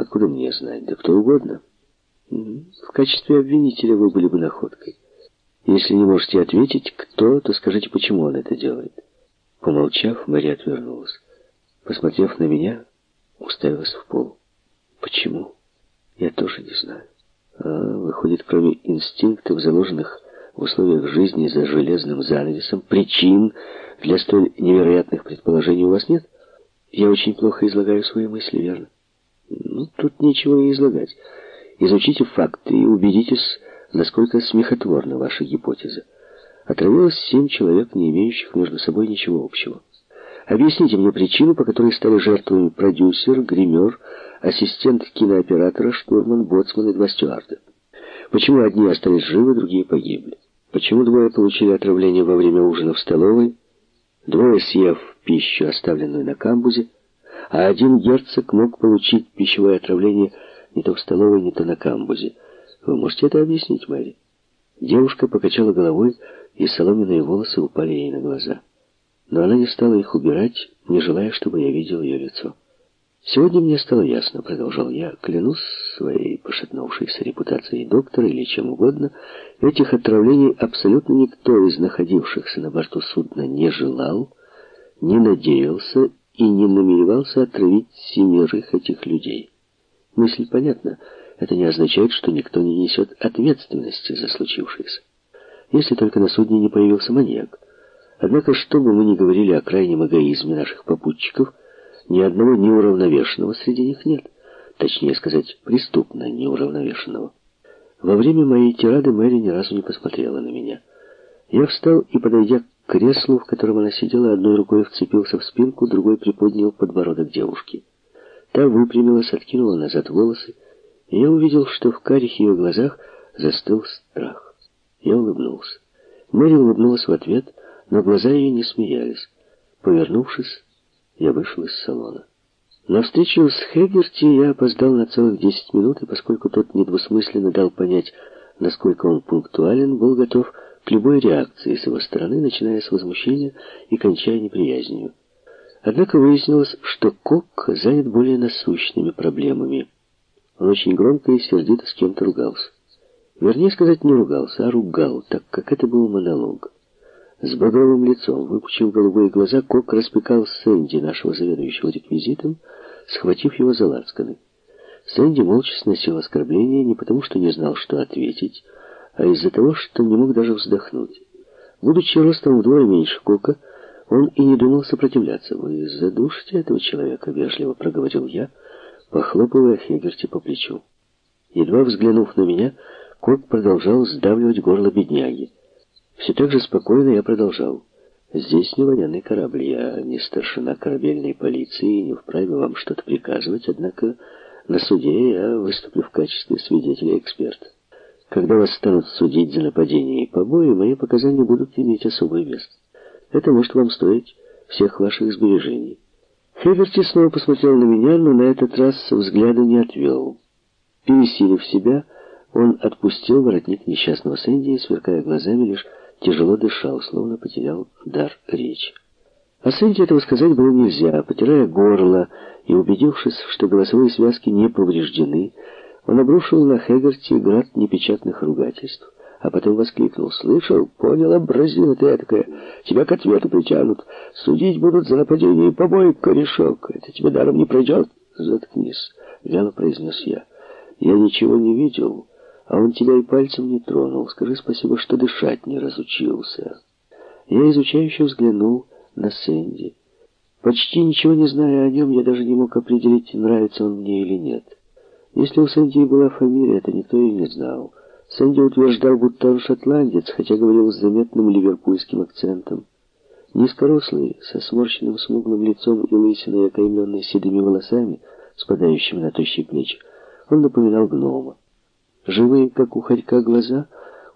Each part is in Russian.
Откуда мне знать? Да кто угодно. В качестве обвинителя вы были бы находкой. Если не можете ответить, кто, то скажите, почему он это делает. Помолчав, Мэри отвернулась. Посмотрев на меня, уставилась в пол. Почему? Я тоже не знаю. А, выходит, кроме инстинктов, заложенных в условиях жизни за железным занавесом, причин для столь невероятных предположений у вас нет? Я очень плохо излагаю свои мысли, верно? Ну, тут ничего и излагать. Изучите факты и убедитесь, насколько смехотворна ваша гипотеза. Отравилось семь человек, не имеющих между собой ничего общего. Объясните мне причину, по которой стали жертвами продюсер, гример, ассистент кинооператора, штурман, боцман и два стюарда. Почему одни остались живы, другие погибли? Почему двое получили отравление во время ужина в столовой, двое съев пищу, оставленную на камбузе, а один герцог мог получить пищевое отравление не то в столовой, не то на камбузе. Вы можете это объяснить, Мэри? Девушка покачала головой, и соломенные волосы упали ей на глаза. Но она не стала их убирать, не желая, чтобы я видел ее лицо. «Сегодня мне стало ясно», — продолжал я, клянусь своей пошатнувшейся репутацией доктора или чем угодно, этих отравлений абсолютно никто из находившихся на борту судна не желал, не надеялся и не намеревался отравить семерых этих людей. Мысль понятна. Это не означает, что никто не несет ответственности за случившееся. Если только на судне не появился маньяк. Однако, что бы мы ни говорили о крайнем эгоизме наших попутчиков, ни одного неуравновешенного среди них нет. Точнее сказать, преступно неуравновешенного. Во время моей тирады Мэри ни разу не посмотрела на меня. Я встал и, подойдя к креслу, в котором она сидела, одной рукой вцепился в спинку, другой приподнял подбородок девушки. Та выпрямилась, откинула назад волосы, и я увидел, что в карих ее глазах застыл страх. Я улыбнулся. Мэри улыбнулась в ответ, но глаза ее не смеялись. Повернувшись, я вышел из салона. На встречу с Хегерти я опоздал на целых десять минут, и поскольку тот недвусмысленно дал понять, насколько он пунктуален, был готов любой реакции с его стороны, начиная с возмущения и кончая неприязнью. Однако выяснилось, что Кок занят более насущными проблемами. Он очень громко и сердито с кем-то ругался. Вернее сказать, не ругался, а ругал, так как это был монолог. С багровым лицом, выпучив голубые глаза, Кок распекал Сэнди, нашего заведующего реквизитом, схватив его за лацканы. Сэнди молча сносил оскорбление не потому, что не знал, что ответить, а из-за того, что не мог даже вздохнуть. Будучи ростом вдвое меньше Кока, он и не думал сопротивляться. «Вы задушите этого человека», — вежливо проговорил я, похлопывая Хегерти по плечу. Едва взглянув на меня, Кок продолжал сдавливать горло бедняги. Все так же спокойно я продолжал. «Здесь не военный корабль, я не старшина корабельной полиции и не вправе вам что-то приказывать, однако на суде я выступлю в качестве свидетеля-эксперта. Когда вас станут судить за нападение и побои, мои показания будут иметь особый вес. Это может вам стоить всех ваших сбережений». Хеверти снова посмотрел на меня, но на этот раз взгляда не отвел. Пересилив себя, он отпустил воротник несчастного Сэнди и, сверкая глазами, лишь тяжело дышал, словно потерял дар речи. А Сэнди этого сказать было нельзя. Потирая горло и убедившись, что голосовые связки не повреждены, он обрушил на Хегарти град непечатных ругательств, а потом воскликнул. «Слышал? Понял, образина ты такая. Тебя к ответу притянут. Судить будут за нападение и побои, корешок. Это тебе даром не пройдет?» «Заткнись», — вяло произнес я. «Я ничего не видел». А он тебя и пальцем не тронул. Скажи спасибо, что дышать не разучился. Я изучающе взглянул на Сэнди. Почти ничего не зная о нем, я даже не мог определить, нравится он мне или нет. Если у Сэнди была фамилия, это никто и не знал. Сэнди утверждал, будто он шотландец, хотя говорил с заметным ливерпульским акцентом. Низкорослый, со сморщенным смуглым лицом и лысиной, окаймленной седыми волосами, спадающими на тощие плечи, он напоминал гнома. Живые, как у хорька, глаза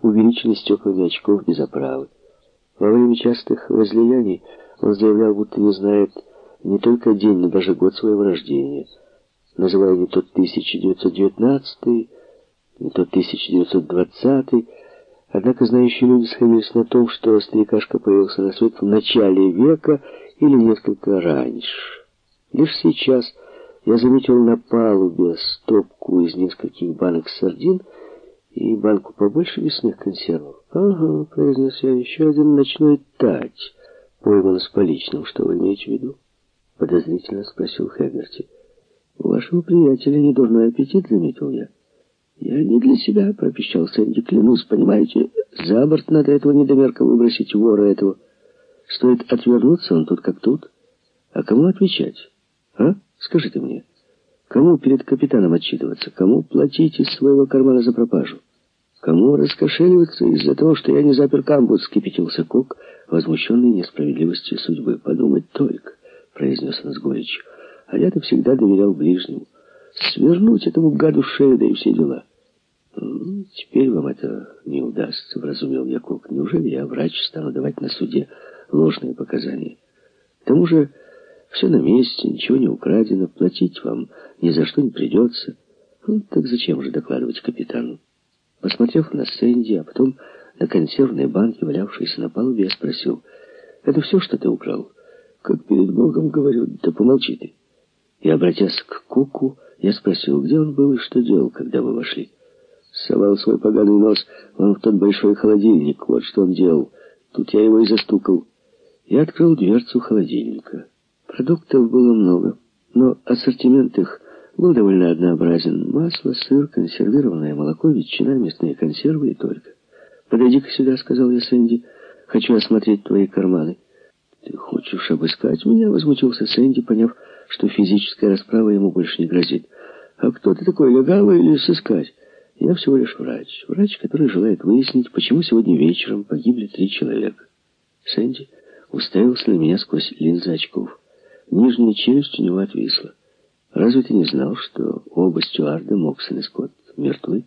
увеличены стеклами очков без оправы. Во время частых возлияний он заявлял, будто не знает не только день, но даже год своего рождения, называя не тот 1919, не тот 1920, однако знающие люди сходились на том, что старикашка появился на свет в начале века или несколько раньше. Лишь сейчас я заметил на палубе стопку из нескольких банок сардин и банку побольше мясных консервов. «Ага», — произнес я, — «еще один ночной тать, пойман с поличным. Что вы имеете в виду?» — подозрительно спросил Хэггерти. «У вашего приятеля недурной аппетит», — заметил я. «Я не для себя», — пропищал Сэнди, — «клянусь, понимаете, за борт надо этого недомерка выбросить, вора этого. Стоит отвернуться, он тут как тут. А кому отвечать? А? Скажи ты мне». Кому перед капитаном отчитываться? Кому платить из своего кармана за пропажу? Кому раскошеливаться из-за того, что я не запер камбуз, скипятился Кок, возмущенный несправедливостью судьбы. Подумать только, произнес он с горечью. А я-то всегда доверял ближнему. Свернуть этому гаду шею, да и все дела. «Ну, «Теперь вам это не удастся», — вразумил я Кок. «Неужели я, врач, стану давать на суде ложные показания? К тому же все на месте, ничего не украдено, платить вам ни за что не придется. Ну, так зачем же докладывать капитану? Посмотрев на Сэнди, а потом на консервные банки, валявшиеся на палубе, я спросил, «Это все, что ты украл?» «Как перед Богом говорю, да помолчи ты». И, обратясь к Куку, я спросил, где он был и что делал, когда вы вошли. Совал свой поганый нос он в тот большой холодильник, вот что он делал. Тут я его и застукал. Я открыл дверцу холодильника. Продуктов было много, но ассортимент их был довольно однообразен. Масло, сыр, консервированное молоко, ветчина, мясные консервы и только. «Подойди-ка сюда», — сказал я Сэнди. «Хочу осмотреть твои карманы». «Ты хочешь обыскать меня?» — возмутился Сэнди, поняв, что физическая расправа ему больше не грозит. «А кто ты такой, легавый или сыскать?» «Я всего лишь врач. Врач, который желает выяснить, почему сегодня вечером погибли три человека». Сэнди уставился на меня сквозь линзы очков. Нижняя челюсть у него отвисла. Разве ты не знал, что оба стюарда, Моксон и Скотт, мертвы?